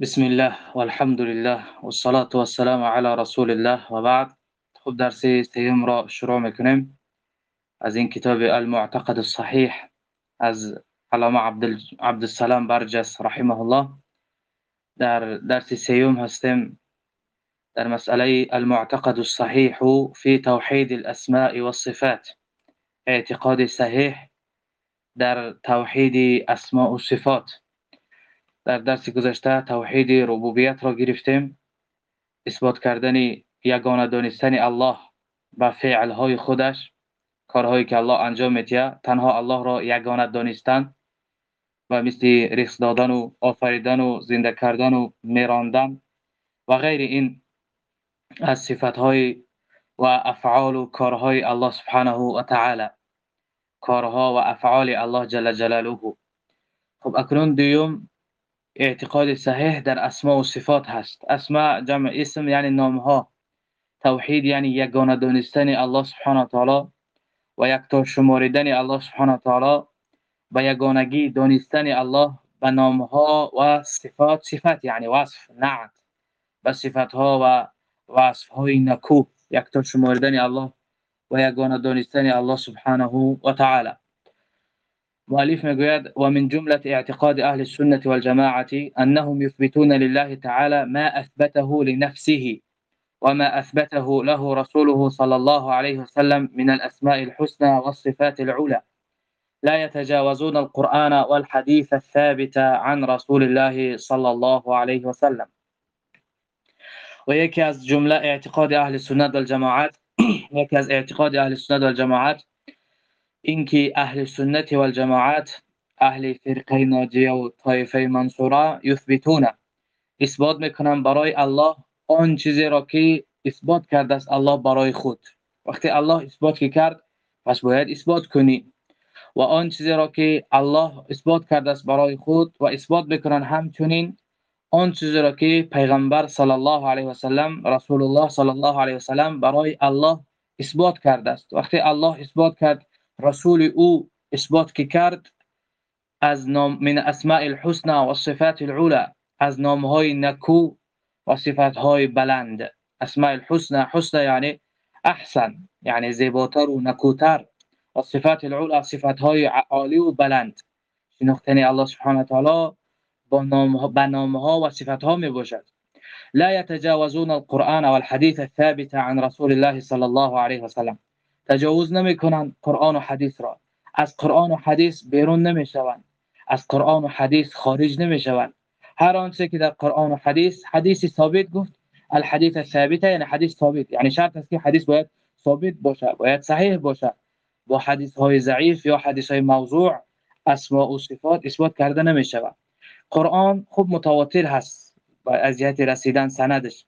بسم الله والحمد لله والصلاة والسلام على رسول الله. و بعد؟ خب درس سیم را شروع میکنیم. از این کتاب المعتقد الصحیح از علامه عبد السلام برجس رحمه الله در درس سیوم هستیم در مسئله المعتقد الصحیح في توحید الاسماء والصفات. اعتقاد صحیح در توحید اسماء و صفات. در درس گذشته توحید ربوبیت را گرفتیم. اثبات کردن یگانه دانستن الله با فعل های خودش کارهایی که الله انجام میتیه تنها الله را یگانه دانستن و مثل رخص دادن و آفریدن و زنده کردن و میراندن و غیر این از صفت های و افعال و کارهای الله سبحانه و تعالی. کارها و افعال الله جل جلاله. خب اکنون دوم اعتقاد صحیح در اسماء و صفات هست. اسماء جمع اسم یعنی نام ها توحید یعنی یگانه دانستن الله سبحانه و تعالی و یکتا شماریدن الله سبحانه و تعالی و یگانگی دانستن الله به نام ها و صفات. صفات یعنی وصف نعت به صفات ها و وصف های نکو یکتا شماریدن الله و یگانه دانستن الله سبحانه و تعالی. مؤلف میگوید و من جملة اعتقاد أهل السنة والجماعة أنهم يثبتون لله تعالى ما أثبته لنفسه وما أثبته له رسوله صلى الله عليه وسلم من الأسماء الحسنى والصفات العلى. لا يتجاوزون القرآن والحديث الثابت عن رسول الله صلى الله عليه وسلم. ويكي از جملة اعتقاد أهل السنة والجماعات يكي از اعتقاد أهل السنة والجماعات اینکه اهل سنت و الجماعت اهل فرقه ناجیه و طایفه منصوره یثبتون اثبات می‌کنن برای الله آن چیزی را که اثبات کرده است الله برای خود. وقتی الله اثبات کرد پس باید اثبات کنی. و آن چیزی را که الله اثبات کرده است برای خود و اثبات می‌کنن همچنین آن چیزی را که پیغمبر صلی الله علیه و سلم رسول الله صلی الله علیه و سلم برای الله اثبات کرده است. وقتی الله اثبات کرد رسول أو اثبات کرد از نام من اسماء الحسنى و صفات از نام های نکو و صفات های بلند. اسماء الحسنى حسنى یعنی احسن یعنی زیباتر و نکوتر. و صفات العلا صفات های عالی و بلند. شناختن الله سبحانه و تعالی با نام به نام ها و صفات ها می باشد. لا يتجاوزون القرآن والحديث الثابت عن رسول الله صلى الله عليه وسلم. تجاوز نمی‌کنند قرآن و حدیث را. از قرآن و حدیث بیرون نمی‌شوند. از قرآن و حدیث خارج نمی‌شوند. هر آنچه که در قرآن و حدیث حدیث ثابت گفت الحدیث ثابته یعنی حدیث ثابت. یعنی شرط است که حدیث باید ثابت باشه باید صحیح باشه با حدیث های ضعیف یا حدیث های موضوع اسماء و صفات اثبات کرده نمی‌شود. قرآن خوب متواتر هست از جهت رسیدن سندش.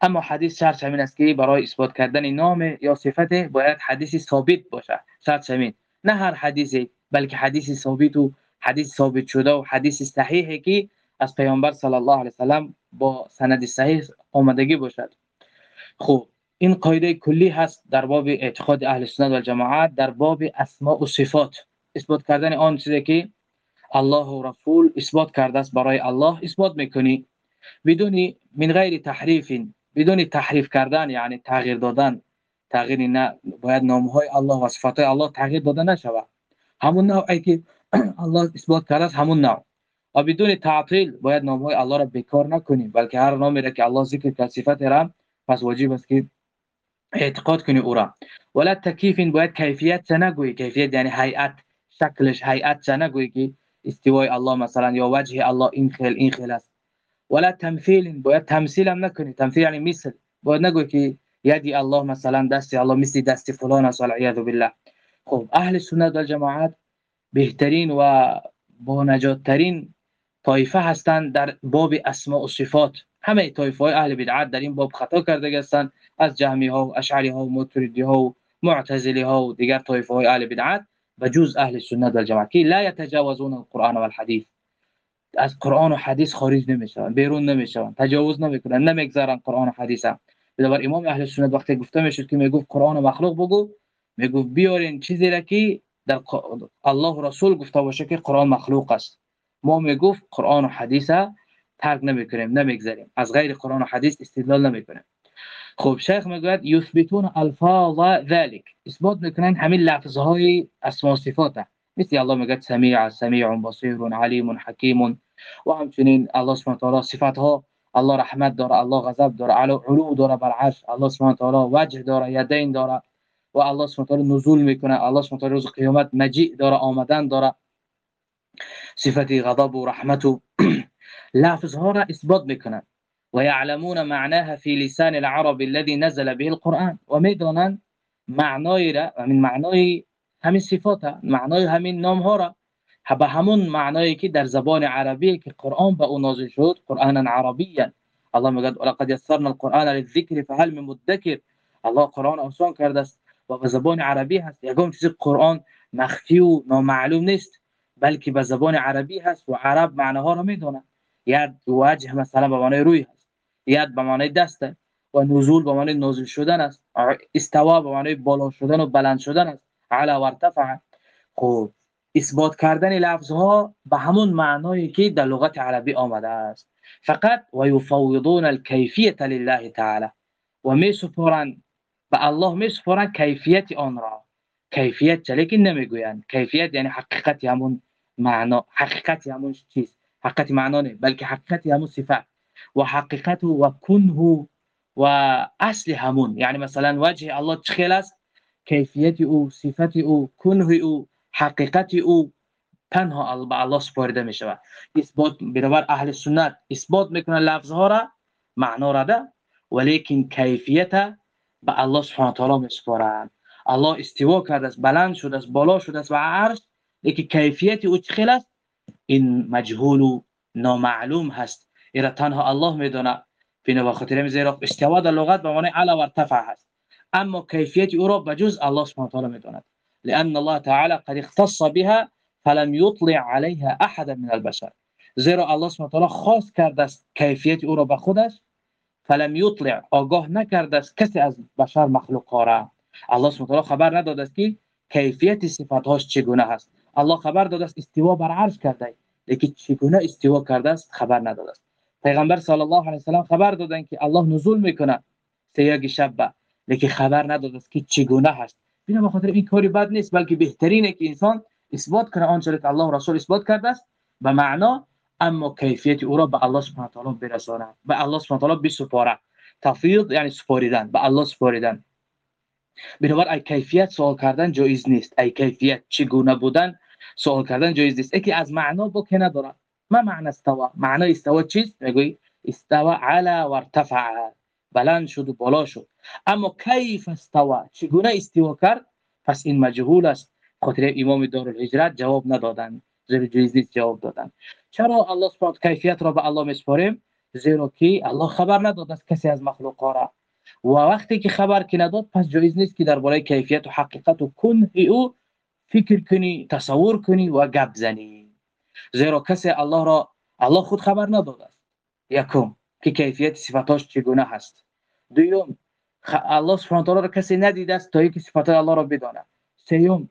اما حدیث شرط همین است که برای اثبات کردن نام یا صفت باید حدیثی ثابت باشه شرط همین نه هر حدیثی بلکه حدیثی ثابت و حدیث ثابت شده و حدیث صحیحی که از پیامبر صلی الله علیه وسلم با سند صحیح آمدگی باشد. خب این قاعده کلی هست در باب اعتقاد اهل سنت و جماعت در باب اسماء و صفات. اثبات کردن آن چیزی که الله و رسول اثبات کرده است برای الله اثبات می‌کنی. بدون من غیر تحریف بدون تحریف کردن یعنی تغییر دادن. تغییر نه باید نام های الله و صفات های الله تغییر داده نشود. همون نوعی که الله اثبات کرده است همون نوع. و بدون تعطیل باید نام های الله را بیکار نکنیم بلکه هر نامی را که الله ذکر کرد صفت را پس واجب است که اعتقاد کنی أو را. ولا تکیف باید کیفیت نگویی. کیفیت یعنی هیئت شکلش هیئت نگویی که استوای الله مثلا یا وجه الله این خیل این خیل است. ولا تمثيل باید تمثیل هم نکنی تمثیل یعنی مثل. باید نگوی که یدی الله مثلا دست الله مثل دست فلان است والعیاذ بالله. خب أهل سنت و جماعت بهترین و با نجات ترین طایفه هستند در باب أسماء و صفات. همه طایفه های أهل بدعت در این باب خطا کرده هستند از جهمی ها و اشعری ها و متردی ها و معتزلی ها و دیگر طایفه های أهل بدعت و جز أهل سنت و جماعت که لا يتجاوزون القرآن والحديث از قرآن و حدیث خارج نمیشون بیرون نمیشون تجاوز نمی‌کنن نمی‌گذارن قرآن و حدیث هم. بنابر امام اهل سنت وقتی گفته می‌شد که می‌گفت قرآن و مخلوق بگو می‌گفت بیارین چیزی را که در الله رسول گفته باشه که قرآن مخلوق است. ما می‌گفت قرآن و حدیث ترک نمی‌کنیم نمی‌گذاریم. از غیر قرآن و حدیث استدلال نمی‌کنیم. خب شیخ می‌گوید یثبتون الفاظ ذلك اثبات می‌کنن همین لفظ های اسما صفات مثل الله میگه سمیع سمیع بصیر علیم حکیم و همچنین الله سبحانه تعالی صفات ها الله رحمت داره الله غضب داره علو داره بر عرش الله سبحانه تعالی وجه داره یدین داره و الله سبحانه تعالی نزول میکنه الله سبحانه تعالی روز قیامت مجیء داره آمدن داره. صفت غضب و رحمت و لفظ ها را اثبات میکنن. و یعلمون معناها فی لسان العرب الذي نزل به القرآن. و میدونن معنای را من معنای همین صفات معنای همین نام ها را به همون معنایی که در زبان عربی که قرآن به اون نازل شد قرآن عربی الله میگه ولقد یسرنا القرآن للذکر فهل من مدکر. الله قرآن آسان کرده است و به زبان عربی هست. یگام چیز قرآن مخفی و نامعلوم نیست بلکه به زبان عربی هست و عرب معناها را میدونه. ید وجه مثلا به معنای روی هست. ید به معنای دست و نزول به معنای نازل شدن است. استوا به معنای بالا شدن و بلند شدن است. علا و ارتفع. خب اثبات کردن لفظ ها به همون معنایی که در لغت عربی آمده است. فقط و یفوضون الکیفیت لله تعالی و می سپرن به الله می سپرن کیفیت آن را. کیفیت چلیکن نمی‌گویند. کیفیت یعنی حقیقت همون معنا. حقیقت همون چیز. حقیقت معنا نه بلکه حقیقت همون صفت. و حقیقت و کنه و اصل همون. یعنی مثلا وجه الله چخیل است؟ کیفیت او صفت او کنه او. حقیقت او تنها به الله سپارده می شود اثبات برابر اهل سنت اثبات می‌کنه لفظ ها را معنا را ولیکن کیفیت به الله سبحانه و تعالی می سپارند الله استوا کرده است بلند شده است بالا شده است و عرش لیکن کیفیت او چه است؟ این مجهول و نامعلوم هست. ایرا تنها الله می‌دونه بنا خاطر می زیرا استوا در لغت به معنی علا و ارتفع هست. اما کیفیت او را بجز الله سبحانه و تعالی می‌دونه لأن الله تعالى قد اختص بها فلم يطلع عليها احد من البشر. زیرا الله سبحانه خاص کرده است کیفیت او را به خودش فلم یطلع آگاه نکرده است کسی از بشر مخلوق را. الله سبحانه خبر نداده است که کیفیت صفاتهاش چگونه است. الله خبر داده است استوا بر عرش کرده لیکن چگونه استوا کرده است خبر نداده است. پیغمبر صلی الله علیه و سلام خبر دادن که الله نزول می‌کنه سیاگ شب لیکن خبر نداده است که چگونه هست. بنا به خاطر این کاری بد نیست بلکه بهترینه که انسان اثبات کنه آنچه که الله رسول اثبات کرده است به معنا اما کیفیت او را به الله سبحانه و تعالی برسانه. به الله سبحانه و تعالی بسپاره. تفویض یعنی سپاریدن. به الله سپاریدن. بنابر ای کیفیت سوال کردن جایز نیست. ای کیفیت چگونه بودن سوال کردن جایز نیست. یکی از معنا با که نداره ما معنی استوا؟ معنی استوا چیست؟ میگوی استوا علا و ارتفع. بلند شد و بالا شد. اما کیف استوا چگونه استوا کرد؟ پس این مجهول است. خاطر امام دارالهجرت جواب ندادن زیر نیست جواب دادن چرا الله سبحانه کیفیت را به الله میسپاریم؟ زیرا که الله خبر نداد از کسی از مخلوقا را. و وقتی که خبر که نداد پس جایز نیست که درباره کیفیت و حقیقت و کنه او فکر کنی تصور کنی و گپ زنی. زیرا کسی الله را الله خود خبر نداد است. یکم. که کیفیت صفاتاش چگونه هست. دوم الله سبحانه تعالی را کسی ندیده است تا اینکه صفات الله را بداند. سوم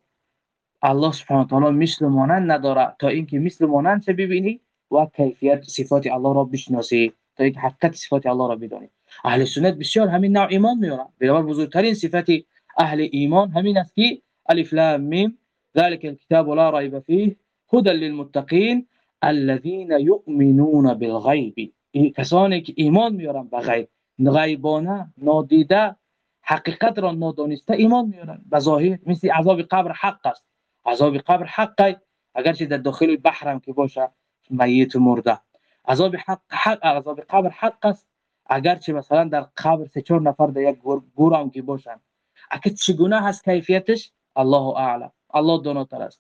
الله سبحانه تعالی مثل مانند نداره تا اینکه مثل مانند ببینی؟ و کیفیت صفات الله را بشناسی تا اینکه حقیقت صفات الله را بدانی. اهل سنت بسیار همین نوع ایمان میارن بنابر بزرگترین صفت اهل ایمان همین است که الف لام میم ذلك الكتاب لا ريب فيه هدى للمتقين الذين يؤمنون بالغيب کسانی که ایمان میارن به غیب. غیبانه نادیده حقیقت را نادانسته ایمان میارن. به ظاهر مثل عذاب قبر حق است. عذاب قبر حق اگرچه در داخل بحرم که باشه میت مرده. عذاب حق حق عذاب قبر حق است. اگرچه مثلا در قبر سه چهار نفر در یک گور هم که باشن. اگه چگونه هست کیفیتش؟ الله اعلم. الله داناتر است.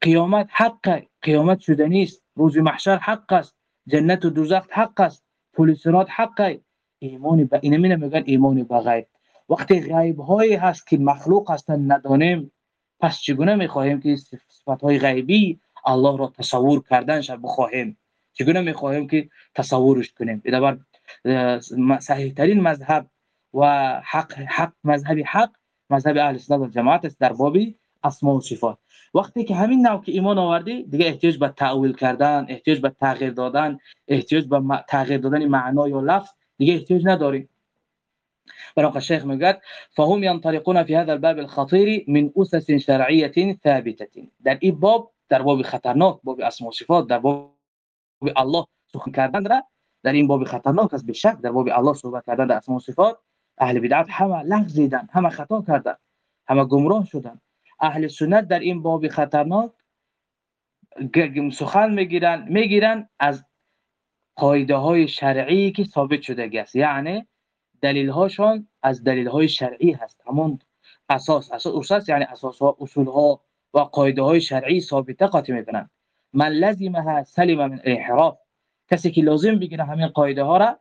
قیامت حق قیامت شدنی است روز محشر حق است. جنت و دوزخ حق است. پلیسرات حق ایمان به این میگن ایمان به غیب. وقتی غیب هایی هست که مخلوق هستن ندانیم پس چگونه می‌خواهیم که صفات های غیبی الله را تصور کردن شد بخواهیم؟ چگونه می‌خواهیم که تصورش کنیم؟ بنابر صحیح ترین مذهب و حق حق مذهب حق مذهب اهل سنت و جماعت است در باب اسماء و صفات. وقتی که همین نوع که ایمان آوردی دیگه احتیاج به تعویل کردن احتیاج به تغییر دادن احتیاج به تغییر دادن معنا یا لفظ دیگه احتیاج نداری برای الشيخ میگه فهم ينطلقون في هذا الباب الخطير من اسس شرعيه ثابته در این باب در باب خطرناک باب اسماء صفات در باب الله سخن کردن را در این باب خطرناک است به شک در باب الله صحبت کردن در اسماء صفات اهل بدعت همه لغزیدن همه خطا کردن همه گمراه شدن. اهل سنت در این باب خطرناک سخن می‌گیرن. می‌گیرن از قاعده های شرعی که ثابت شده است یعنی دلیل هاشون از دلیل های شرعی هست. همون اساس. اساس اساس یعنی اساس ها اصول ها و قاعده های شرعی ثابته قاطی می‌کنن. من لزمها سلم من انحراف. کسی که لازم بگیره همین قاعده ها را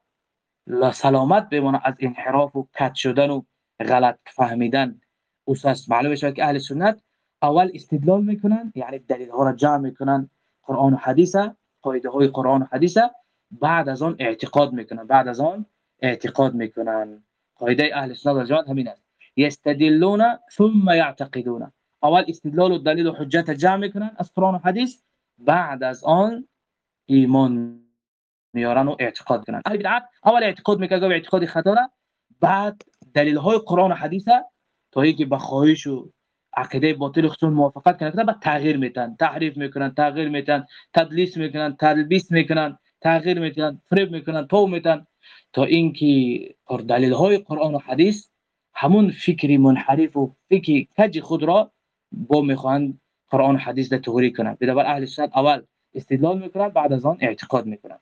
سلامت بمونه از انحراف و کت شدن و غلط فهمیدن. اساس معلومه شد که اهل سنت اول استدلال می‌کنن یعنی دلیل ها را جمع می‌کنن قرآن و حدیث قاعده های قرآن و حدیث بعد از آن اعتقاد می‌کنن بعد از آن اعتقاد می‌کنن. قاعده اهل سنت و جماعت همین است. یستدلون ثم يعتقدون اول استدلال و دلیل و حجت جمع می‌کنن از قرآن و حدیث بعد از آن ایمان میارن و اعتقاد کنن اهل بدعت اول اعتقاد می‌کنن اعتقاد خطا بعد دلیل های قرآن و حدیث تا اینکه به خواهش و عقیده باطل خودشون موافقت کنن بعد تغییر میتن تحریف می‌کنن تغییر میتن تدلیس می‌کنن تلبیس می‌کنن تغییر میتن فریب می‌کنن تو میتن تا اینکه دلیل های قرآن و حدیث همون فکری منحرف و فکری کج خود را با می‌خوان قرآن و حدیث ده توهری کنن. بنابر اهل سنت اول استدلال می‌کنن بعد از آن اعتقاد می‌کنن.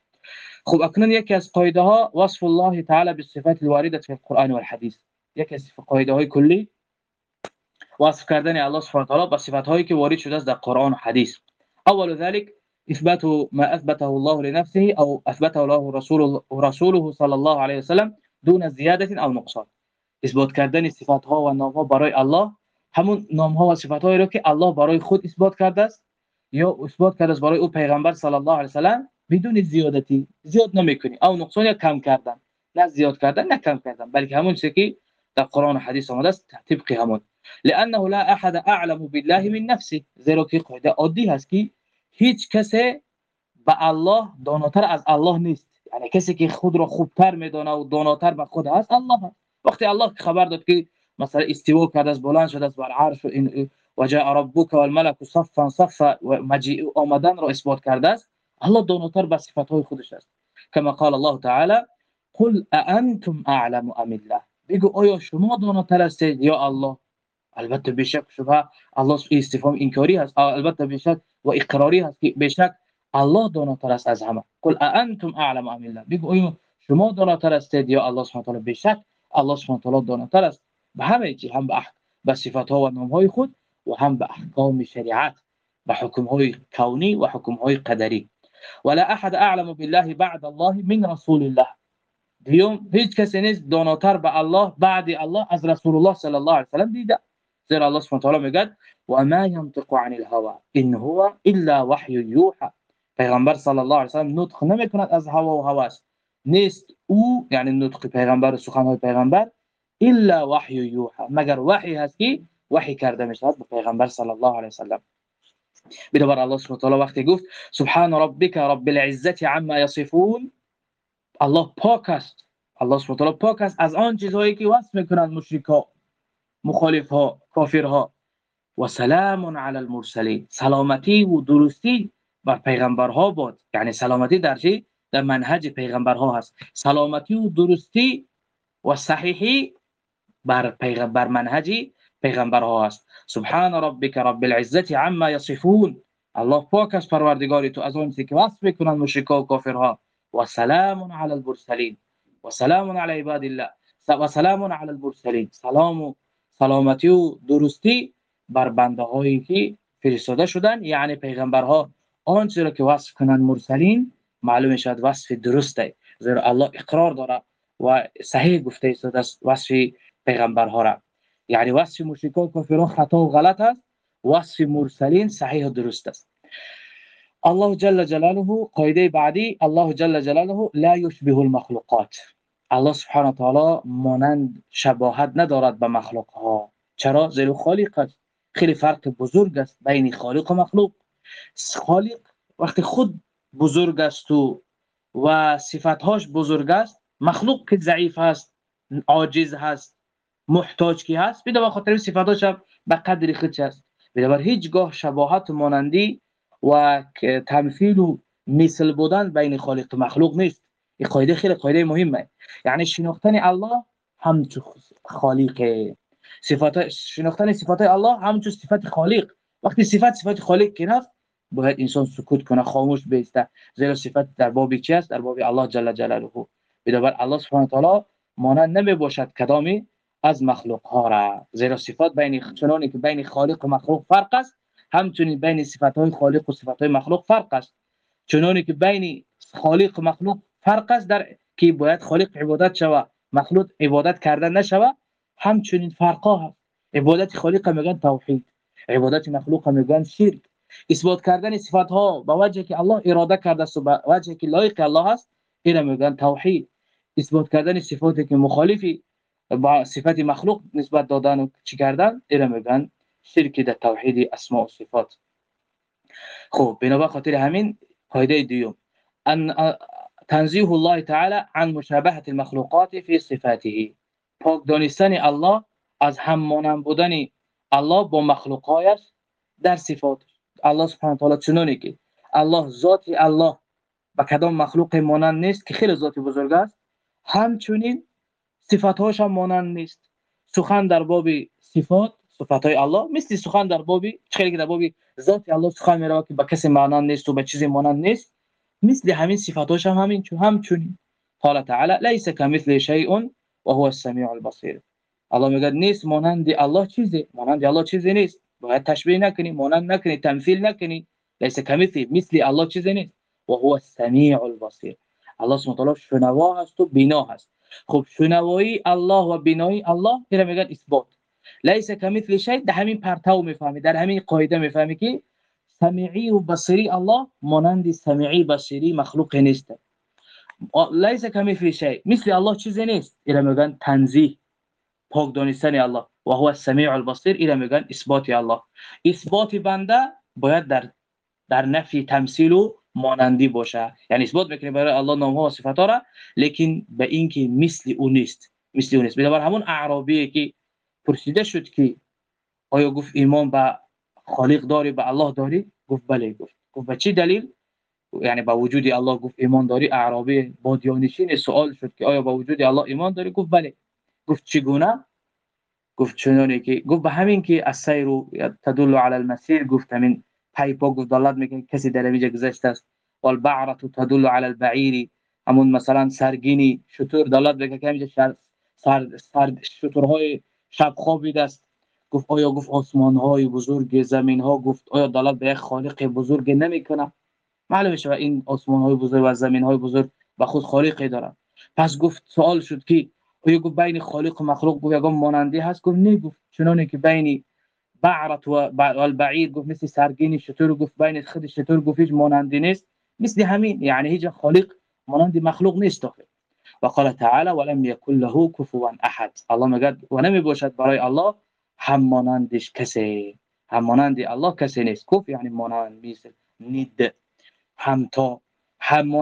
خب اکنون یکی از قاعده ها وصف الله تعالی بالصفات الوارده في القرآن والحديث یکی از قاعده های کلی وصف کردن الله سبحانه و تعالی با صفات هایی که وارد شده است در قرآن و حدیث. اول ذلك اثبات ما اثبته الله لنفسه او اثبته الله رسول رسوله صلى الله عليه وسلم دون زیاده او نقصان. اثبات کردن صفات ها و نام ها برای الله همون نام ها و صفات هایی را که الله برای خود اثبات کرده است یا اثبات کرده است برای او پیغمبر صلی الله علیه و سلم بدون زیادتی. زیاد نمی‌کنی. او نقصان یا کم کردن. نه زیاد کردن نه کم کردن. بلکه همون چیزی که در قرآن و حدیث آمده است طبق همون لأنه لا أحد أعلم بالله من نفسه. زیرا که قاعدة عادی هست که هیچ کسی به الله داناتر از الله نیست یعنی کسی که خود را خوبتر میدونه و داناتر به خود الله هست وقتی الله خبر داد که مثلا استوا کرده از بلند شده از بر عرش صفا صفا و مجیء آمدن را اثبات کرده است الله داناتر به صفات های خودش است. کما قال الله تعالی قل أأنتم أعلم أم الله؟ بگو آیا شما داناتر هستید یا الله. البته بشک شبه الله استفهام انکاری هست. البته بشک و اقراری هست که بشک الله داناتر است از همه. قل أنتم اعلم ام الله. بگو آیا شما داناتر هستید یا الله سبحانه و تعالی بشک الله سبحانه و تعالی داناتر است به همه چی هم به به صفات ها و نام های خود و هم به احکام شریعت به حکم های کونی و حکم های قدری. ولا احد اعلم بالله بعد الله من رسول الله. دیوم هیچ کسی نیست داناتر به الله بعد الله از رسول الله صلی الله علیه و سلم دیده زیرا الله سبحانه و تعالی میگه و ما ينطق عن الهوى ان هو الا وحی یوحى پیغمبر صلی الله علیه و سلم نطق نمیکند از هوا و هواس نیست او یعنی نطق پیغمبر سخن های پیغمبر الا وحی یوحى مگر وحی هست که وحی کرده میشه به پیغمبر صلی الله علیه و سلم بدبر الله سبحانه و تعالی وقتی گفت سبحان الله پاک است. الله سبحانه پاک است از آن چیزهایی که وصف می‌کنند مشرکا مخالف ها کافر ها و سلام علی المرسلین. سلامتی و درستی بر پیغمبرها باد. یعنی سلامتی در چی؟ در منهج پیغمبرها هست. سلامتی و درستی و صحیحی بر پیغمبر منهجی پیغمبرها هست. سبحان ربک رب العزه عما یصفون. الله پاک است پروردگار تو از اون که وصف می‌کنن مشرکا و کافرها. و سلام علی المرسلین و سلام علی عباد الله. و سلام علی المرسلین سلام و سلامتی و درستی بر بنده هایی که فرستاده شدن یعنی پیغمبرها. آنچه را که وصف کنند مرسلین معلوم شد وصف درسته. زیرا الله اقرار داره و صحیح گفته است وصف پیغمبرها را. یعنی وصف مشرکان کافران خطا و غلط است. وصف مرسلین صحیح و درست است. الله جل جلاله قاعده بعدی الله جل جلاله لا يشبه المخلوقات الله سبحانه تعالی مانند شباهت ندارد به مخلوق ها چرا زیرا خالق است خیلی فرق بزرگ است بین خالق و مخلوق خالق وقتی خود بزرگ است و و صفتهاش بزرگ است مخلوق که ضعیف است عاجز هست محتاج کی هست به خاطر صفاتاش به قدر خودش است بنابر هیچگاه شباهت و مانندی و تمثیل و مثل بودن بین خالق و مخلوق نیست. این قاعده خیلی قاعده مهمه. یعنی شناختن الله همچو خالق. صفات شناختن صفات الله همچو صفت خالق. وقتی صفت صفت خالق که رفت؟ باید انسان سکوت کنه خاموش بیسته. زیرا صفت در بابی چی است؟ در باب الله جل جلاله. بدبر الله سبحانه تعالی مانند نمی باشد کدامی؟ از مخلوق ها را. زیرا صفات بین چنانی که بین خالق و مخلوق فرق است. همچنین بین صفات های خالق و صفات های مخلوق فرق است. چنانی که بین خالق و مخلوق فرق است در که باید خالق عبادت شوه مخلوق عبادت کردن نشوه همچنین فرقا هست. عبادت خالق میگن توحید عبادت مخلوق میگن شرک. اثبات کردن صفات ها با وجه که الله اراده کرده است و با وجه که لایق الله است اینا میگن توحید. اثبات کردن صفاتی که مخالفی با صفت مخلوق نسبت دادن و چی کردن اینا میگن شرک در توحید أسماء و صفات خب بنابر خاطر همین قاعدة دیوم أن تنزیه الله تعالی عن مشابهة المخلوقات في صفاته. پاک دانستن الله از هم مانند بودن الله با مخلوقایش در صفات. الله سبحانه تعالی چنانی که الله ذات الله. با کدام مخلوق مانند نیست که خیلی ذات بزرگ است. همچنین صفاتهاش هم مانند نیست. سخن در باب صفات های الله. مثل سخن در باب خیلی در باب ذات الله سخن میره که با کسی مانند نیست و با چیزی مانند نیست. مثل همین صفاتهاش هم همین چون همچنین. قال تعالی ليس كمثل شيء وهو السميع البصير الله میگه نیست مانند الله چیزی مانند الله چیزی نیست. باید تشبیه نکنی مانند نکنی تمثیل نکنی. ليس كمثل مثل الله چیزی نیست. وهو السميع البصير الله سبحانه و شنوا هست و بینا هست. خب شنوایی الله و بینایی الله میگن اثبات. لیس کمثل شی در همین پرتو میفهمی در همین قاعدة میفهمی که سمیعی و بصری الله مانند سمیعی بصری مخلوق نیست لیس کمثل شی مثل الله چیزی نیست. اینا میگن تنزیه پاک دانستن الله و هو السمیع البصیر اینا میگن اثبات الله. اثبات بنده باید در در نفی تمثیل و مانندی باشه. یعنی اثبات میکنه برای الله نام ها و صفات ها را لیکن به اینکه مثل أو نیست. مثل أو نیست. بنابر همون اعرابی که پرسیده شد که آیا گفت ایمان به خالق داری به الله داری؟ گفت بله گفت. گفت به چی دلیل؟ یعنی با وجود الله گفت ایمان داری؟ اعرابی بادیانشین سوال شد که آیا با وجود الله ایمان داری؟ گفت بله. گفت چگونه؟ گفت چنانی که گفت به همین که السیر تدل علی المسیر گفت همین پای پا گفت دلالت می‌کنه کسی در اینجا گذشته است. والبعره تدل على البعیر. همون مثلا سرگینی شطور دلالت می‌کنه که اینجا سر سر, سر شب خوابیده است گفت آیا گفت آسمان های بزرگ زمین ها گفت آیا دلالت به یک خالق بزرگ نمی‌کنه معلومه شد این آسمان های بزرگ و زمین های بزرگ به خود خالقی دارن پس گفت سوال شد که آیا گفت بین خالق و مخلوق گفت یگان مانندی هست؟ گفت نه گفت. چنانه که بین بعرت و البعیر گفت مثل سرگینی شطور گفت بین خود شطور گفت هیچ مانندی نیست. مثل همین یعنی هیچ خالق مانند مخلوق نیست داخل. و قال تعالی ولم یکن له کفوا احد الله میگه و نمی باشد برای الله هم کسی؟ هم الله کسی نیست. کف یعنی مانند مثل نید. همتا هم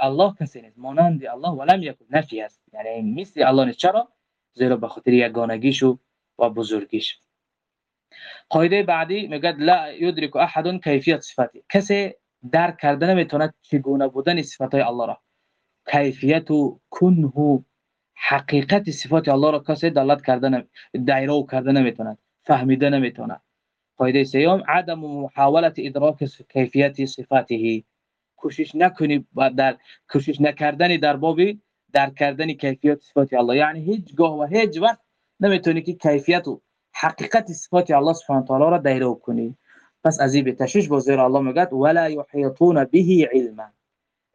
الله کسی نیست. مانند الله ولم یکن. نفی است. یعنی مثل الله نیست. چرا؟ زیرا به خاطر یگانگیش و بزرگیش. قاعده بعدی میگه لا یدرک احد کیفیت صفاتی کسی درک کرده نمی‌تونه چگونه بودن صفات الله را. کیفیت و کنه حقیقت صفات الله را کسی دلالت کردن دایره کرده نمی‌تونه فهمیده نمی‌تونه قاعده سیوم عدم محاوله ادراک کیفیت صفاته. کوشش نکنی در کوشش نکردن در باب درک کردن کیفیت صفات الله. یعنی هیچ گاه و هیچ وقت نمی‌تونی که کیفیت و حقیقت صفات الله سبحانه و تعالی را دایره کنی. پس از این تشویش با زیر الله میگه ولا یحیطون به علما.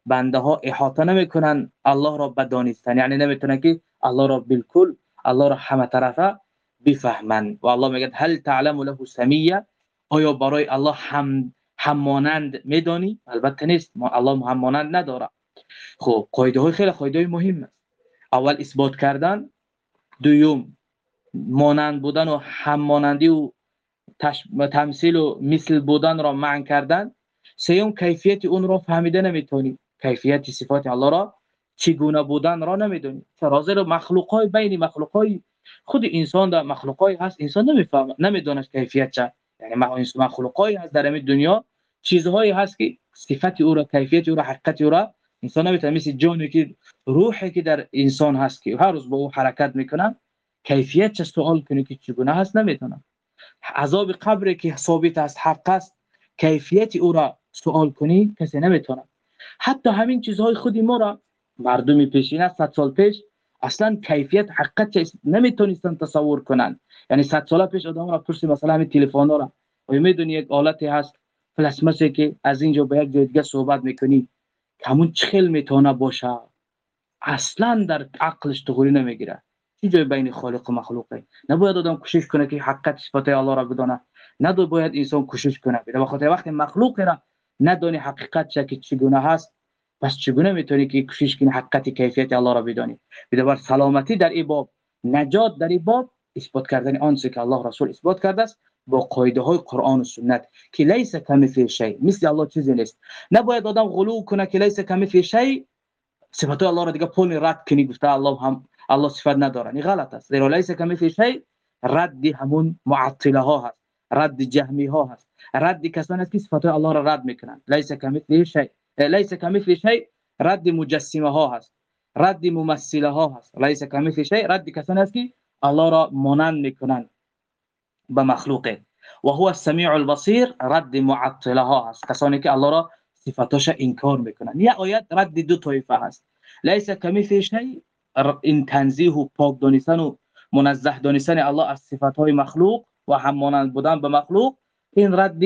بنده ها احاطه نمی‌کنن الله را بدانستن یعنی نمی‌تونن که الله را بالکل الله را همه طرفه بفهمن. و الله میگه هل تعلم له سمیه؟ آیا برای الله هم همانند میدانی؟ البته نیست. ما الله همانند نداره. خب قاعده های خیلی قاعده های مهم اول اثبات کردن. دوم مانند بودن و هم مانندی و تمثیل و مثل بودن را معنی کردن. سیوم کیفیت اون را فهمیده نمی‌تونی. کیفیت صفات الله را چگونه بودن را نمی‌دونی. فرازر مخلوق های بین مخلوق های خود انسان در مخلوق های هست انسان نمی‌فهمه نمی‌دونه کیفیت چه. یعنی مخلوق های هست در این دنیا چیزهایی هست که صفت او را کیفیت او را حقیقت او را انسان نمی‌تونه مثل جونی که روحی که در انسان هست که هر روز با او حرکت می‌کنن کیفیت چه سوال کنی که چگونه هست نمی‌تونم عذاب قبر که ثابت است حق است کیفیت او را سوال کنی کسی نمی‌تونه. حتی همین چیزهای خودی ما را مردمی پیشین 100 سال پیش اصلا کیفیت حقیقت نمی‌تونستن تصور کنن یعنی 100 سال پیش آدم را پرسی مثلا همین تلفن را. و می‌دونی یک آلتی هست؟ پلاسماسی که از اینجا به یک دیگه صحبت می‌کنی. همون چخل می‌تونه باشه؟ اصلا در عقلش تغییر نمی‌گیره. چی جای بین خالق و مخلوقه نباید آدم کوشش کنه که حقیقت صفات الله را بدونه ندو باید انسان کوشش کنه. به خاطر وقتی مخلوق را ندونی حقیقت چه که چگونه هست. پس چگونه می‌تونی که کوشش کنی حقیقت کیفیت الله را بدانی؟ بدبر سلامتی در این باب نجات در این باب اثبات کردن آن که الله رسول اثبات کرده است با قاعده های قرآن و سنت که لیس کمثل شی مثل الله چیزی نیست. نباید آدم غلو کنه که لیس کمثل شی صفات الله را دیگه پول رد کنی گفته الله هم الله صفات نداره. این غلط است. زیرا لیس کمثل شی رد همون معطله ها هست. رد جهمی ها هست. رد کسانی است که صفات الله را رد میکنن لیس کمثل شی لیس کمثل شی رد مجسمه ها هست. رد ممثله ها هست. لیس کمثل شی رد کسانی است که الله را مانند میکنن به مخلوقه و هو السمیع البصیر رد معطله ها هست. کسانی که الله را صفاتش انکار میکنن یا آیت رد دو طایفه هست. لیس کمثل شی این تنزیه و پاک دانستن و منزه دانستن الله از صفات های مخلوق و هم مانند بودن به مخلوق این رد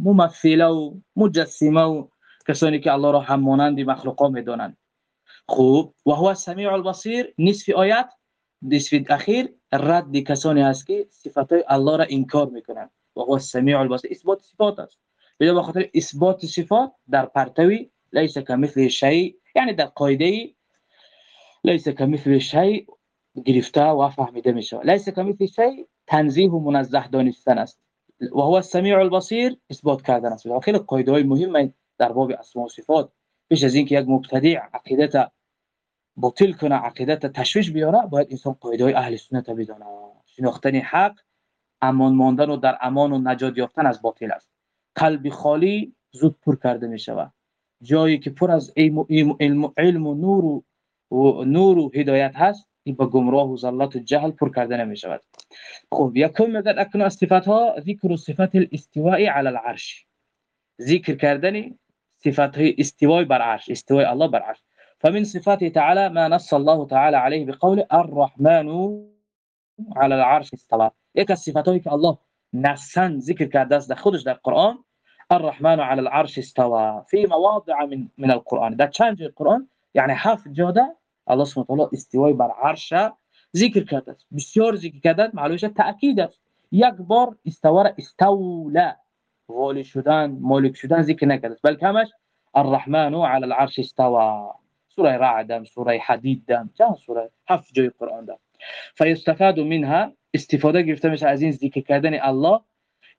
ممثله و مجسمه و کسانی که الله را هم مانند مخلوقا می‌دونن خوب. و هو السمیع البصیر. نصف آیت. نصف اخیر. رد کسانی هست که صفات الله را انکار می‌کنن و هو السمیع البصیر. اثبات صفات است. به خاطر اثبات صفات در پرتوی لیس کمثل شیء. یعنی در قاعده لیس کمثل شیء گرفته و فهمیده میشه لیس کمثل شیء تنزیه و منزه دانستن است. و هو السمیع البصیر اثبات کردن است خیلی قاعده های مهم در باب اسماء و صفات. پیش از اینکه یک مبتدع عقیدت باطل کنه عقیدت تشویش بیاره باید انسان قاعده های اهل سنت بدونه شناختن حق امان ماندن و در امان و نجات یافتن از باطل است. قلب خالی زود پر کرده می شود جایی که پر از علم و, و نور و, و نور و هدایت هست این با گمراه و و جهل پر کرده نمی شود خب یکم اکنون از صفات ها ذکر صفت الاستواء علی العرش. ذکر کردن صفات های استوای بر عرش استوای الله بر عرش. فمن صفاته تعالى ما نص الله تعالى عليه بقول الرحمن على العرش استوى. یک از صفاتی که الله نصا ذکر کرده است در خودش در قرآن الرحمن على العرش استوى. في مواضع من من القرآن. در چند جای قرآن یعنی هفت جاده الله سبحانه و تعالی استوای بر عرش ذکر کرده است بسیار ذکر کرده معلومش تاکید است یک بار استوار استولا والی شدن مالک شدن ذکر نکرده بلکه همش الرحمن على العرش استوى. سوره رعد سوره حدید دم. چند سوره؟ هفت جای قرآن ده فیستفاد منها استفاده گرفته میشه از این ذکر کردن الله.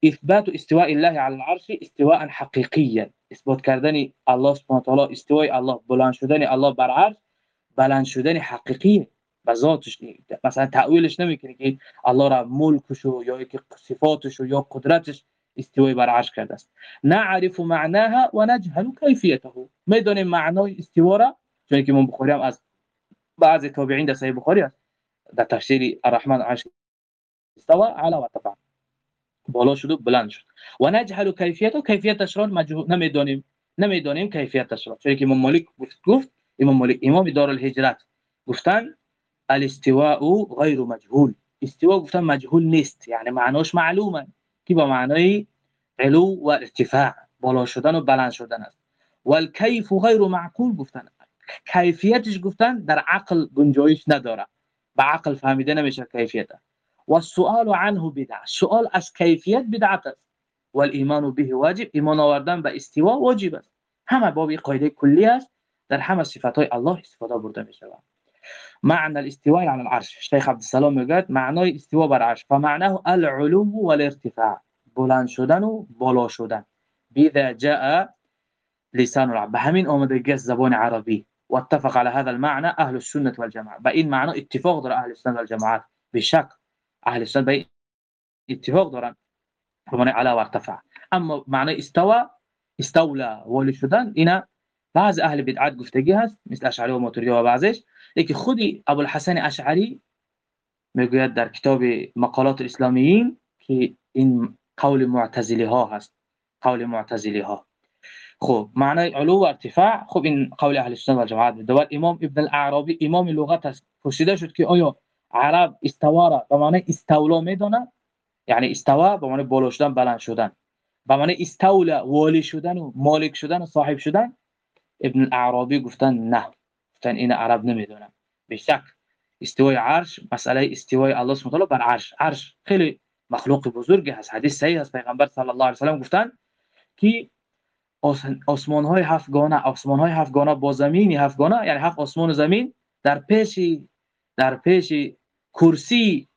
اثبات استواء الله على العرش استواء حقيقيا اثبات کردن الله سبحانه و تعالی استوای الله بلند شدن الله بر عرش بلند شدن حقیقی به ذاتش مثلا تأویلش نمی‌کنه که الله را ملکش یا که صفاتش یا قدرتش استوای بر عرش کرده است. نعرف معناها و نجهل کیفیته. می‌دونیم معنای استوا را چون که امام بخاری از بعضی تابعین در صحیح بخاری است. در تفسیر الرحمن عرش استوى على وارتفع بالا شد و بلند شد. و نجهل کیفیت و کیفیتش را نمی‌دونیم نمی‌دونیم کیفیتش را. چون که امام مالک گفت امام مالک امام دار الهجرت گفتن الاستواء غیر مجهول. استوا گفتن مجهول نیست یعنی معناش معلومة. که با علو و ارتفاع بالا شدن و بلند شدن است. والکیف غیر معقول؟ گفتن. کیفیتش گفتن در عقل گنجایش نداره. به عقل فهمیده نمیشه کیفیت و السؤال عنه بدعة. سؤال از کیفیت بدعت است. و الایمان به واجب. ایمان آوردن به استوا واجب است. همه باب قاعدة کلی است. در همه صفات الله استفاده برده می شود معنى الاستواء على العرش. شیخ عبدالسلام میگه معنای استوا بر عرش فمعناه العلو والارتفاع. بلند شدن و بالا شدن. بیذا جاء لسان العرب. به همین آمدگی زبان عربی. واتفق على هذا المعنى أهل السنة والجماعة. با این معنا اتفاق داره أهل السنة والجماعة. بشك أهل السنة به اتفاق دارن. بمعنى على وارتفع اما معنی استوى استولى ولی شدن بعض اهل بدعت گفتگی هست مثل اشعری و ماتوریدی و بعضش یکی خودی ابو الحسن اشعری می‌گوید در کتاب مقالات الاسلامیین که این قول معتزلی ها هست قول معتزلی ها خب معنی علو و ارتفاع خب این قول اهل سنت و جماعت دوباره امام ابن الاعرابی امام لغت است پرسیده شد که آیا عرب استوا را به معنی استولا یعنی استوا به معنی بالا شدن بلند شدن. به معنی استولا والی شدن و مالک شدن و صاحب شدن. ابن الاعرابی گفتن نه. گفتن این عرب نمی‌دونه به شک استوای عرش مسئله استوای الله سبحانه بر عرش. عرش خیلی مخلوق بزرگی هست. حدیث صحیح است پیغمبر صلی الله علیه و سلم گفتن که آسمان های هفتگانه آسمان های هفتگانه با زمینی هفتگانه یعنی هفت آسمان و زمین در پیش در پیش کرسی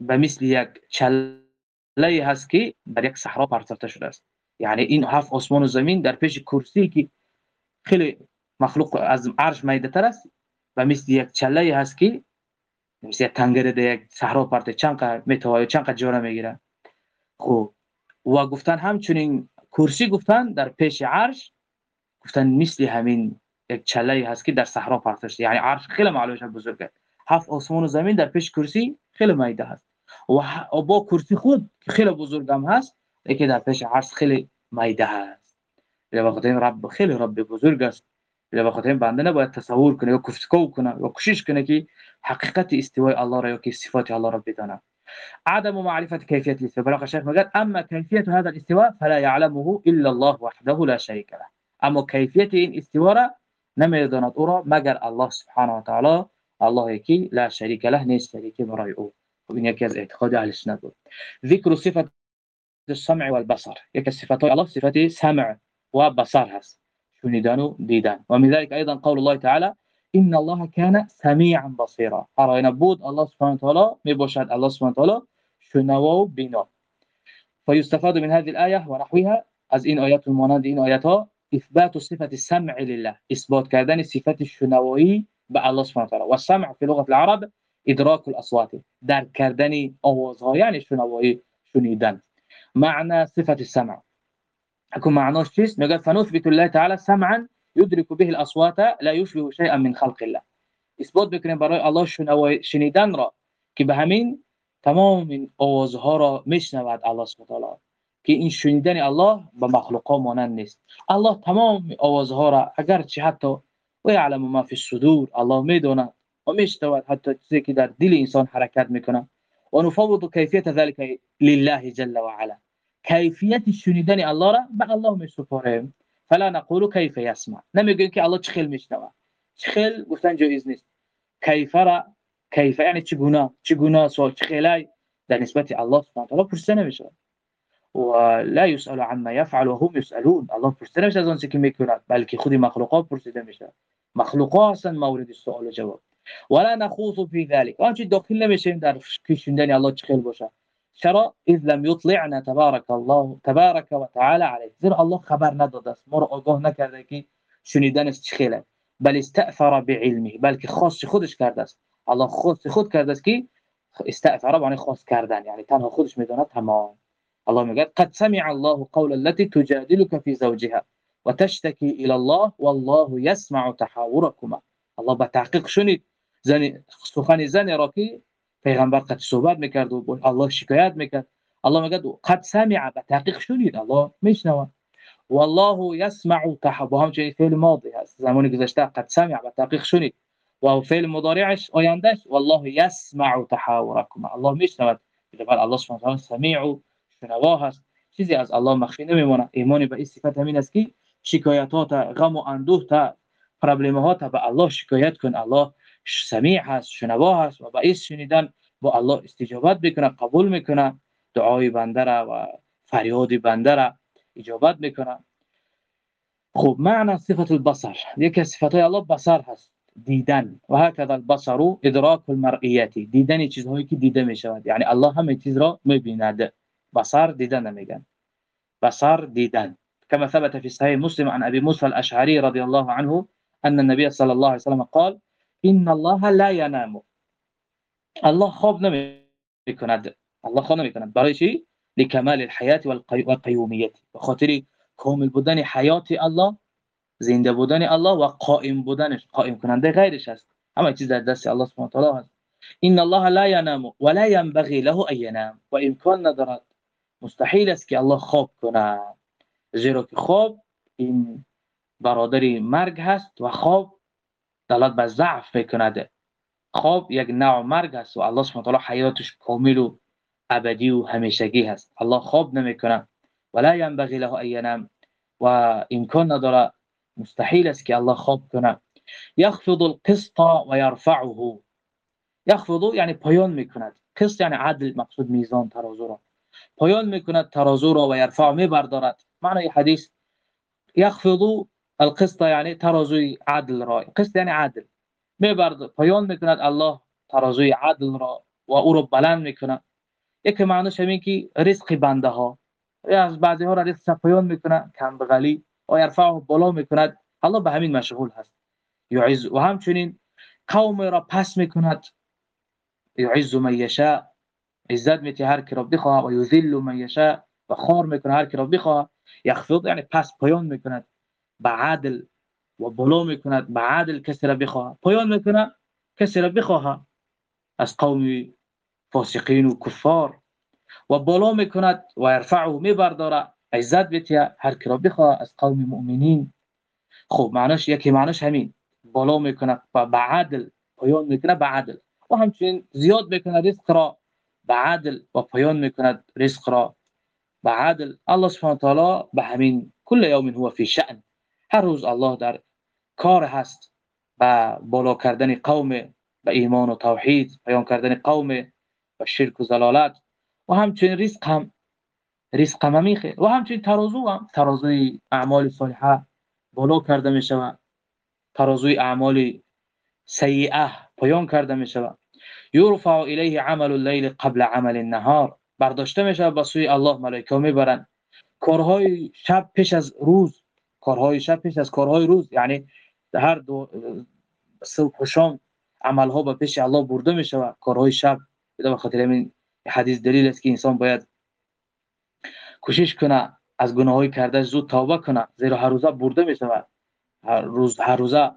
به مثل یک چله هست که در یک صحرا پرتافته شده است. یعنی این هفت آسمان و زمین در پیش کرسی که خیلی مخلوق از عرش میده تر است و مثل یک چله هست که مثل یک تنگره در یک صحرا پرت چند میتوای چند جوره می‌گیره. خب و گفتن همچنین کرسی گفتن در پیش عرش گفتن مثل همین یک چله هست که در صحرا پرت شده یعنی عرش خیلی معلومش بزرگه هفت آسمان و زمین در پیش کرسی خیلی میده هست. و با کرسی خود خیلی بزرگم هست که در پیش عرش خیلی میده هست. به وقت رب خیلی رب بزرگ است. به وقت بنده نباید تصور کنه یا گفتگو کنه یا کوشش کنه که حقیقت الله را یا صفات الله را بدانه عدم معرفة كيفية الاستواء. بلغ الشيخ قال أما كيفية هذا الاستواء فلا يعلمه إلا الله وحده لا شريك له. أما كيفية الاستواء نما يداند أورا مگر الله سبحانه وتعالى الله يكي لا شريك له نيس شريك أو خب این اعتقاد أهل السنة ذكر صفة السمع والبصر. يك الصفات الله صفة سمع. وبصر هست شنیدن و و ذلك أيضا قول الله تعالى إن الله كان سميعا بصيرا. آراینا بود الله سبحانه وتعالى میباشد. الله سبحانه وتعالى شنوا و بینا فيستفاد من هذه الآية ونحوها از این آیات و مانند این آیات ها اثبات صفه السمع لله. اثبات کردن صفت شنوایی به الله سبحانه وتعالى. والسمع في لغة العرب ادراك الاصوات. درک کردن آوازها یعنی شنوایی شنیدن. معنى صفه السمع اكو معناش چیست میگه فنثبت الله تعالى سمعا يدرك به الأصوات لا يشبه شيئا من خلق الله. إثبات بکنیم برای الله شنیدن را که به همین تمام این آوازها را میشنود الله سبحانه که این شنیدن الله به مخلوقا مانند نیست. الله تمام آوازها را اگر چه حتی و یعلم ما فی الصدور الله میدونه و میشنود حتی چیزی که در دل انسان حرکت میکنه و نفوض کیفیت ذلك لله جل و علا. کیفیت شنیدن الله را؟ به الله میسپاریم فلا نقول كيف يسمع. نمیگیم که الله چخیل میشنوه. چخیل گفتن جایز نیست. کیف را؟ کیف؟ یعنی چگونه چگونه سوال؟ چخیلای در نسبت الله سبحانه و تعالی پرسیده نمیشه. لا يسأل عما يفعل وهم يسألون الله پرسیده نمیشه از آنچه که میکند بلکه خود مخلوقات پرسیده میشه. مخلوقات أصلا مورد سوال و جواب. ولا نخوض في ذلك آنچه داخل نمیشیم در کشوندن الله چخیل باشه. چرا إذ لم يطلعنا تبارك الله تبارك وتعالى عليه. زیرا الله خبر نداده است. ما رو آگاه نکرده که شنیدنش چه خیله؟ بل استأثر بعلمه. بلکه خاص خودش کرده است. الله خاص خود کرده است که استأثر معنی خاص کردن. یعنی تنها خودش میدونه تمام. الله میگه قد سمع الله قول التي تجادلك في زوجها وتشتكي إلى الله والله يسمع تحاوركما الله به تحقیق شنید. زن سخن زن را که پیغمبر قد صحبت می‌کرد و الله شکایت می‌کرد. الله میگه قد سمع به تحقیق شنید. الله میشنوه والله يسمع تحب همچنین فعل ماضی هست. زمانی گذشته قد سمع به تحقیق شنید. و فعل مضارعش آیندهش والله يسمع تحاوركم الله میشنود. بل الله سبحانه و تعالی سمیع و شنوا هست. چیزی از الله مخفی نمیمونه. ایمان به این صفت همین است که شکایتات غم و اندوه تا پرابلم ها تا به الله شکایت کن. الله سمیع هست شنوا هست و باعث شنیدن با الله استجابت بکنه قبول می‌کنه دعای بنده را و فریاد بنده را اجابت می‌کنه. خب معنی صفت البصر. یکی از الله بصر هست دیدن. و هكذا البصر ادراک المرئیتی دیدن چیزهایی که دیده می شود یعنی الله همه چیز را می‌بیند. بصر دیدن نمیگن بصر دیدن. كما ثبت في صحيح مسلم عن ابي موسى الاشعري رضي الله عنه ان النبي صلى الله عليه وسلم قال ان الله لا ينام. الله خواب نمیکند. الله خواب نمیکند. برای چی؟ لکمال الحیات و قیومیت به کامل بودن حیات الله زنده بودن الله و قائم بودنش. قائم کننده غیرش است. همه چیز در دست الله سبحانه و تعالی هست. ان الله لا ينام ولا ينبغي له ان ينام. و امکان ندارد مستحیل است که الله خواب کنه زیرا که خواب این برادری مرگ هست و خواب دلالت به ضعف می‌کند خواب یک نوع مرگ است و الله سبحانه و حیاتش کامل و ابدی و همیشگی هست. الله خواب نمی‌کنه ولا ينبغي له ان و امکان نداره مستحیل است که الله خواب کنه یخفض القسط و یرفعه. یخفض یعنی پایان می‌کند قسط یعنی عدل مقصود میزان ترازو را. پایان می‌کند ترازو را و یرفع میبردارد معنی حدیث یخفض القسط یعنی ترازوی عدل را. قسط یعنی عدل. میبرد پایان میکند الله ترازوی عدل را و أو را بلند میکند یک معنیش همین که رزق بنده ها. از بعضی ها را رزق پایان میکنه کم بغلی و یرفع بالا میکند الله به همین مشغول هست. یعز و همچنین قوم را پس میکند یعز من یشاء. عزت میته هر کی را بخواه و یذل من یشاء. و خار میکنه هر کی را بخواه یخفض یعنی پس پایان میکند به عدل و بالا میکند به عدل کسی را بخواه پایان میکنه کسی را بخواه از قوم فاسقین و کفار و بالا میکند و یرفعه میبرداره عزت بیتیه هر کی را بخواه از قوم مؤمنین خب معناش یکی معناش همین بالا میکنه و به عدل پایان میکنه به عدل و همچنین زیاد میکنه رزق را. به عدل و پایان میکند رزق را. به عدل الله سبحانه و تعالی به همین کل یوم هو فی شأن. هر روز الله در کار هست با بالا کردن قوم به ایمان و توحید بیان کردن قوم و شرک و زلالت و همچنین رزق هم رزق هم میخه و همچنین ترازو هم ترازوی اعمال صالحه بالا کرده می شود ترازوی اعمال سیئه پایان کرده می شود یرفع الیه عمل اللیل قبل عمل النهار. برداشته می شود به سوی الله ملائکه می‌برند. کارهای شب پیش از روز کارهای شب پیش از کارهای روز. یعنی هر دو صبح و شام عمل ها به پیش الله برده می شود. کارهای شب به خاطر همین حدیث دلیل است که انسان باید کوشش کنه از گناه های کرده زود توبه کنه زیرا هر روزه برده می شود. هر روز هر روزه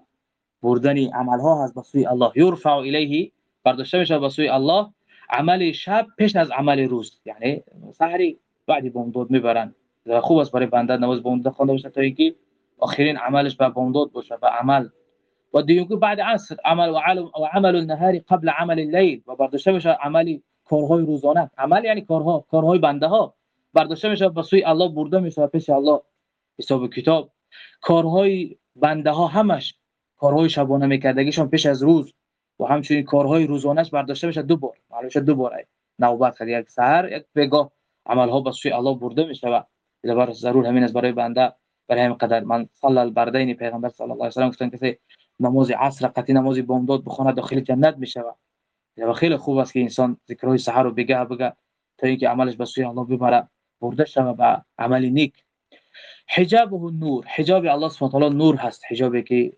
بردن عمل ها هست به سوی الله. یرفع الیه برداشته می شود به سوی الله عمل شب پیش از عمل روز. یعنی سحری بعد بامداد خوب است برای بنده نماز بامداد خوانده باشه تا اینکه آخرین عملش به بامداد باشه به عمل. و دیگه بعد عصر عمل و عمل النهار قبل عمل الليل و برداشته بشه عملی کارهای روزانه. عمل یعنی کارها کارهای بنده ها برداشته میشه به سوی الله برده میشه پیش الله. حساب کتاب. کارهای بنده ها همش کارهای شبانه میکردگیشون پیش از روز. و همچنین کارهای روزانهش برداشته میشه دو بار. معلومه دو بار نوبت یک سحر یک بگاه. عمل ها به سوی الله برده میشه و بر ضرور همین از برای بنده برای همین قدر. من صلی البردین پیغمبر صلی الله علیه و سلم گفتن کسی نماز عصر قطعی نماز بامداد بخونه داخل جنت میشه و خیلی خوب است که انسان ذکرهای سحر رو بگه بگه تا اینکه عملش به سوی الله ببره برده شوه به عمل نیک. حجاب نور حجاب الله سبحانه نور هست. حجابی که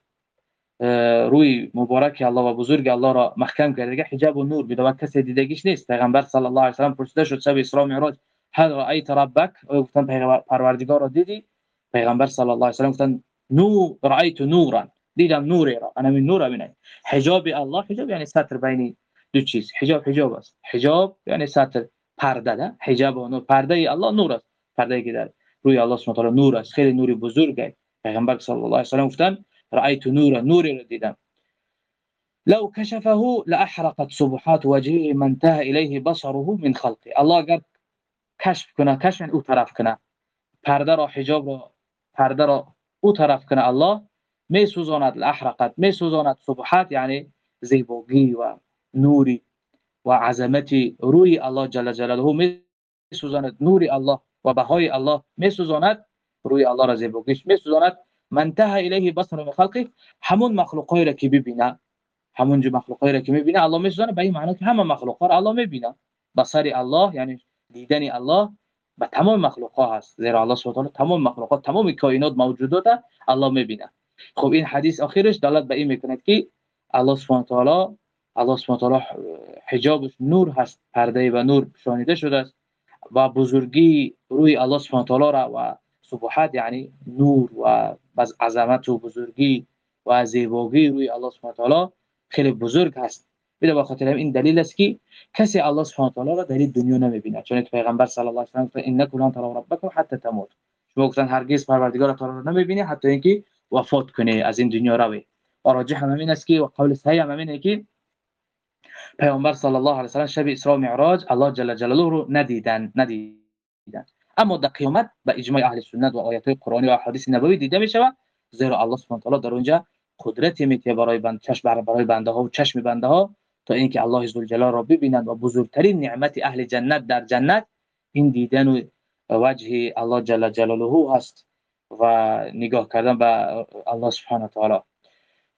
روی مبارک الله و بزرگ الله را محکم کرده. حجاب و نور بدون کسی دیدگیش نیست. پیغمبر صلی الله علیه و سلم پرسیده شد شب اسراء معراج هل رأیت ربک أو گفتن پروردگار را دیدی؟ پیغمبر صلی الله علیه و سلم گفتن نور رأیت نورا. دیدم نوری را أنا من نور ببینید حجاب الله حجاب یعنی ستر بین دو چیز. حجاب حجاب است. حجاب یعنی ستر پرده ده حجاب و نور. پرده الله نور است. پرده که در روی الله سبحانه و نور است. خیلی نوری بزرگه پیغمبر صلی الله علیه و سلم گفتن رأيت نورا نوری را دیدم. لو كشفه لاحرقت صبحات وجهه من انتهى اليه بصره من خلقه. الله اگر کشف کنه کشف او طرف کنه. پرده را حجاب را پرده را او طرف کنه. الله می سوزاند الاحرقت می سوزاند صبحات یعنی زیبایی و نوری و عظمتی روی الله جل جلاله. می سوزاند نوری الله و بهای الله. می سوزاند روی الله را زیباییش می سوزاند منتهى الیه بصر من خلقه. همون مخلوقای را که ببینه همون جو مخلوقای را که می‌بینه الله میسوزانه به این معنی که همه مخلوقا را الله می‌بینه. بصر الله یعنی دیدن الله به تمام مخلوق ها هست زیرا الله سبحانه تمام مخلوقات تمام کائنات موجودات الله می‌بینه. خب این حدیث آخرش دلالت به این می‌کنه که الله سبحانه تعالی الله سبحانه تعالی حجابش نور هست پرده و نور شانیده شده است و بزرگی روی الله سبحانه تعالی را و سبحات یعنی نور و عظمت و بزرگی و زیبایی روی الله سبحانه تعالی خیلی بزرگ هست. بده به خاطر این دلیل است که کسی الله سبحانه تعالی را در این دنیا نمی‌بینه چون پیغمبر صلی الله علیه و آله انک لن ترى ربک حتی تموت. شما گفتن هرگز پروردگار تعالی را نمی‌بینی حتی اینکه وفات کنی از این دنیا روی. و راجح همین است که و قول صحیح همین که پیامبر صلی الله علیه و سلم شب اسراء و معراج الله جل جلاله رو ندیدن ندیدن. اما در قیامت به اجماع اهل سنت و آیات قرآنی و احادیث نبوی دیده می شود زیرا الله سبحانه و تعالی در اونجا قدرت میته برای بند چشم برای بنده ها و چشم بنده ها تا اینکه الله عز جلال را ببینند و بزرگترین نعمت أهل جنت در جنت این دیدن و وجه الله جل جلاله هست و نگاه کردن به الله سبحانه تعالی.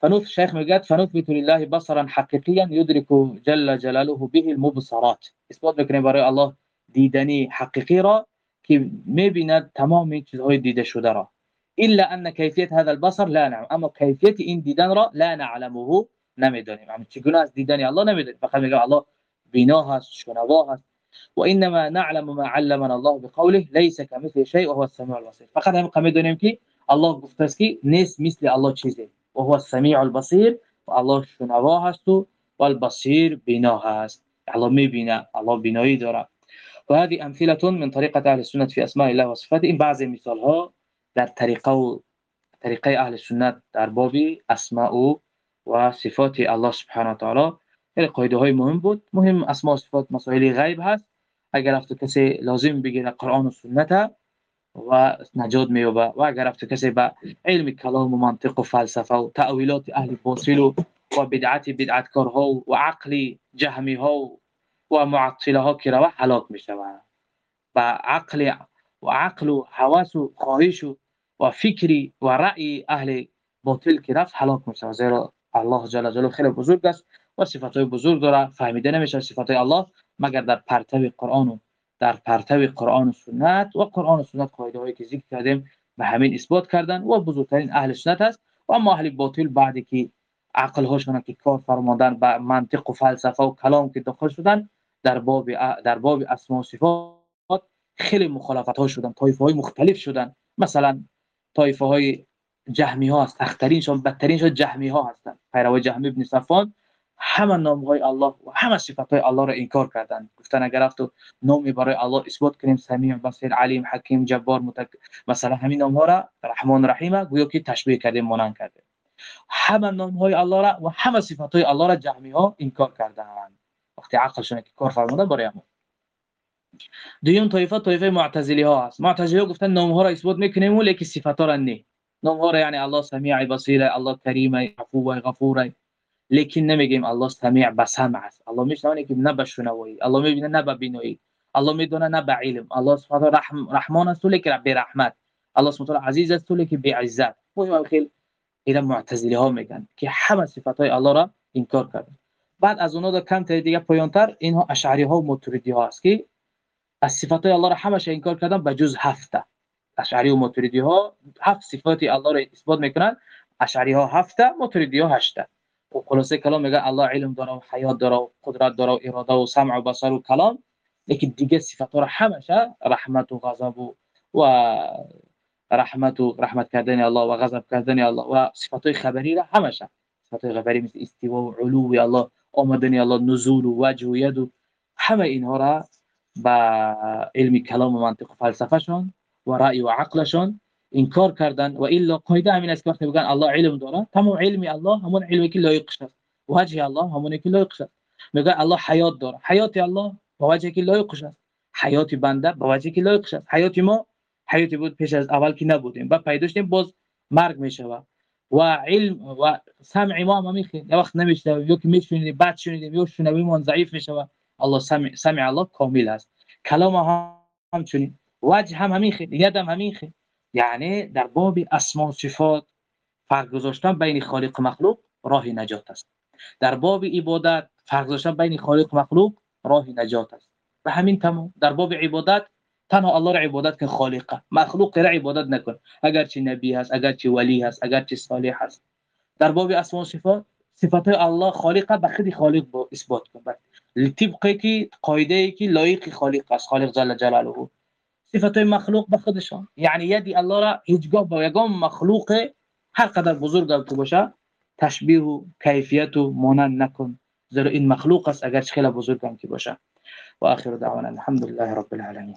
فنوت شیخ میگه فنثبت لله بصرا حقیقیا يدرك جل جلاله به المبصرات. اثبات میکنه برای الله دیدنی حقیقی را که میبیند تمام چیزهای دیده شده را. الا ان کیفیت هذا البصر لا نعلم اما کیفیت این دیدن را لا نعلمه. نمیدانیم. یعنی چگونه از دیدن الله نمیدانیم. فقط میگه الله بینا هست شنوا هست. وانما نعلم ما علمنا الله بقوله ليس كمثل شيء وهو السميع البصير فقط هم میدونیم که الله گفته است که نیست مثل الله چیزی. وهو السميع البصير الله شنوا هست و البصیر بینا هست. الله میبینه. الله بینایی داره. و هذه امثلة من طریقة أهل السنة في اسماء الله و صفاته. این بعضی مثال ها در طریقه و طریقه أهل سنت در باب اسماء و صفات الله سبحانه و تعالی. خیلی قاعده های مهم بود. مهم اسماء و صفات مسائل غیب هست. اگر افت کسی لازم بگیره قرآن و سنت و نجات میوبه و اگر افت کسی به علم کلام و منطق و فلسفه و تأویلات اهل باطل و و بدعت بدعتکارها و عقل جهمی ها و معطله ها که روه هلاک میشه و عقل و عقل و حواس و خواهش و و فکری و رأی اهل باطل که رفت هلاک میشه زیرا الله جل جلاله خیلی بزرگ است و صفات های بزرگ داره فهمیده نمیشه صفات های الله مگر در پرتو قرآن و در پرتو قرآن و سنت و قرآن و سنت قاعده هایی که ذکر کردیم به همین اثبات کردن و بزرگترین اهل سنت است. و اما اهل باطل بعدی که عقل هاشون که کار فرمودن به منطق و فلسفه و کلام که داخل شدن در باب در باب اسماء و صفات خیلی مخالفت ها شدن طایفه های مختلف شدن. مثلا طایفه های جهمی ها است اخترینشون بدترینشون جهمی ها هستند پیروای جهمی ابن صفان همه نام های الله و همه صفات های الله را انکار کردند. گفتن اگر تو نامی برای الله اثبات کنیم سمیع بصیر علیم حکیم جبار متک مثلا همین نام ها را رحمان رحیم گویا که تشبیه کردیم مانند کرده. همه نام های الله را و همه صفات های الله را جهمی ها انکار کردند. وقتی عقلشون که کار فرمودن برای ما دویم طایفه طایفه معتزلی ها است معتزلی ها گفتن نام ها را اثبات می‌کنیم ولی صفات ها را نه. را یعنی الله سمیع بصیر الله کریم عفو غفور. لیکن نمیگیم الله سمیع بسمع است. الله میشنونه که نه به الله می‌بینه نه به الله می‌دونه نه به علم. الله سبحانه رحم رحمان است لیکن به رحمت. الله سبحانه عزیز است لیکن به عزت. مهم خیلی اینا معتزلی ها میگن که همه صفات های الله را انکار کردن. بعد از اونها کم دیگه پایانتر اینها اشعری ها و ماتوریدی ها است که از صفات الله را همش انکار کردن به جز هفته. اشعری و ماتوریدی ها هفت صفات الله را اثبات می‌کنن. اشعری ها هفته ماتوریدی ها هشته و خلاصه کلام میگه الله علم داره و حیات داره و قدرت داره و اراده و سمع و بصر و کلام. لیکن دیگه صفات را همش رحمت و غضب و, و رحمت و رحمت کردن الله و غضب کردن الله و صفات خبری را همش صفات خبری مثل استوا و علو الله آمدن الله نزول و وجه و ید و همه اینها را با علم کلام و منطق و فلسفهشون و رأی و عقلشون انکار کردن و الا قاعده همین است که وقتی بگن الله علم داره تمام علم الله همون علمی که لایقش است وجه الله همونی که لایقش است میگه الله حیات داره. حیات الله با وجهی که لایقش است حیات بنده با وجهی که لایقش است حیات ما حیاتی بود پیش از اول که نبودیم. بعد پیدا شدیم باز مرگ میشه و علم و سمع ما هم یه وقت نمیشه یا که میشونید بعد شنیدیم یا شنویمون ضعیف میشه الله سمع سمع الله کامل است. کلام هم همچنین. وجه هم همین خیلی ید هم همین خیلی یعنی در باب اسما و صفات فرق گذاشتن بین خالق و مخلوق راه نجات است. در باب عبادت فرق گذاشتن بین خالق و مخلوق راه نجات است. و همین تمام در باب عبادت تنها الله را عبادت که خالقه مخلوق را عبادت نکن. اگر چی نبی هست اگر چی ولی هست اگر چی صالح هست. در باب اسماء و صفات صفات الله خالقه به خودی خالق با اثبات کن. طبقی که قاعده ای که لایق خالق است. خالق جل جلاله. صفات مخلوق به خودشان یعنی یدی الله را هیچگاه با یگام مخلوق هر قدر بزرگ که باشه تشبیه و کیفیت و مانند نکن. زیرا این مخلوق است اگر خیلی بزرگ هم که باشه. و آخر دعوانا الحمد لله رب العالمین.